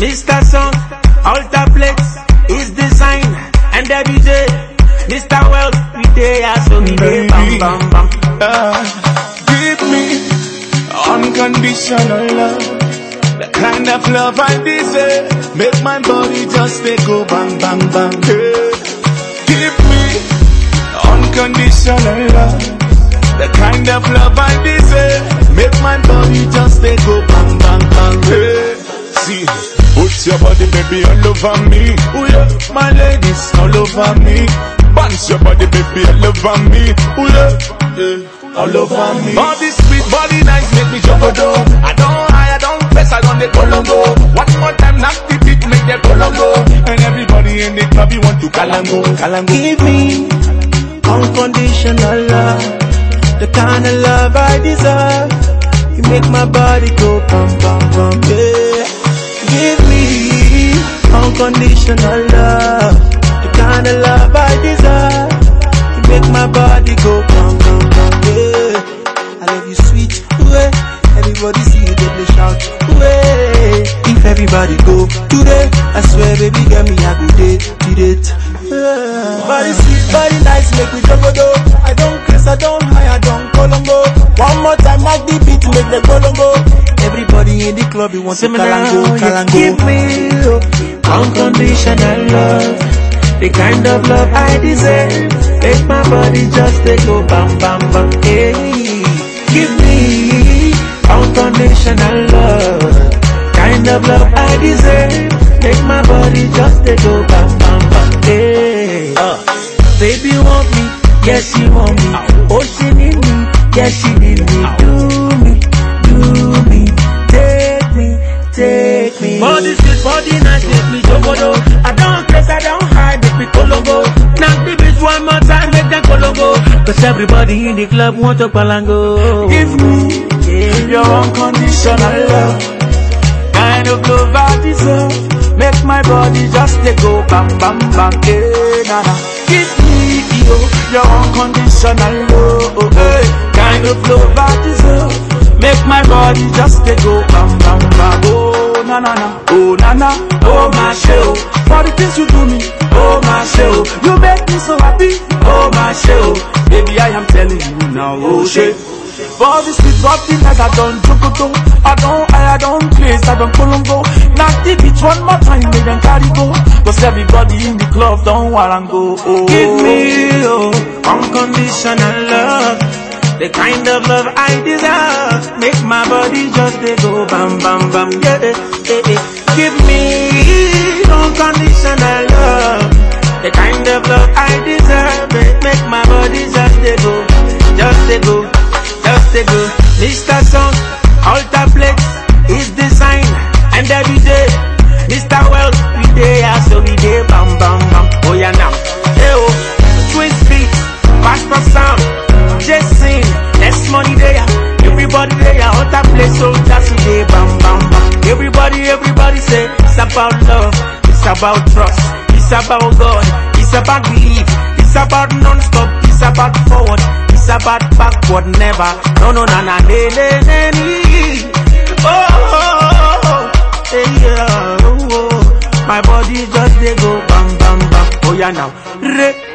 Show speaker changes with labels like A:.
A: Mr. Song, Altaplex is design
B: and
C: the DJ, Mr. Wells, we day as so we day bam bam bam.
B: Uh, give me unconditional love, the kind of love I deserve.
A: Make my body just they go bang bang bang.
B: Yeah. Give me unconditional love, the kind of love I deserve. Make my body just baby all over me.
A: Ooh yeah, my ladies all over me.
B: Bounce your body baby all over me.
A: Ooh yeah, yeah, all over me.
B: Body sweet, body nice, make me jump a door. I don't high, I don't press, I don't let Colombo. One more time, knock the beat, make them Colombo. And everybody in the club, you want to Kalango, Kalango.
A: Give me unconditional love, the kind of love I deserve. You make my body go bum bum unconditional love, the kind of love I deserve. You make my body go bum bum bum, yeah. I love you sweet, way. Everybody see you, they shout, way. If everybody go today, I swear, baby, get me a good day, date. Yeah. Body sweet, body nice, make me jump go. I don't kiss, I don't high, I don't colongo. One more time, knock the beat, make the colongo. Everybody in the club, you want to kalango, kalango.
C: Give me oh, unconditional love, the kind of love I deserve. Make my body just they go bam bam bam. Hey, give me unconditional love, kind of love I deserve. Make my body just take go bam bam bam. Hey, uh, baby want me, yes she want me. Oh she need me, yes she need me. Do me, take me. Body sweet, body nice, make me jogodo. I don't press, I don't hide, make me colongo. Now the beat one more time, make them colongo. Cause everybody in the club want to palango.
B: Give me your unconditional love. Kind of love I deserve. Make my body just they go bam bam bam. Hey, na na. Give me yo, your unconditional love. Hey, kind of love I deserve. Make my body just they go bam bam bam. Oh na na na. Oh na na. Oh my show. For the things you do me. Oh my show. You make me so happy. Oh my show. Baby I am telling you now. Oh shit. For this sweet nice, I don't jokoto I don't, I, I don't place, I don't colongo Knock the beach one more time, make them carry go Cause everybody in the club don't wanna go oh.
C: Give me oh, unconditional love, the kind of love I deserve. Make my body just they go bam bam bam. Yeah, yeah, yeah. Give me unconditional love, the kind of love I deserve. Make, make my body just they go, just they go, just they go. Mr. Song, about love, it's about trust, it's about God, it's about belief, it's about non-stop, it's about forward, it's about backward, never. No, no, no, no, no, no, no. Oh, oh, oh, oh, hey, yeah, oh, oh. My body just they go bam, bam, bam. Oh, yeah, now. Re,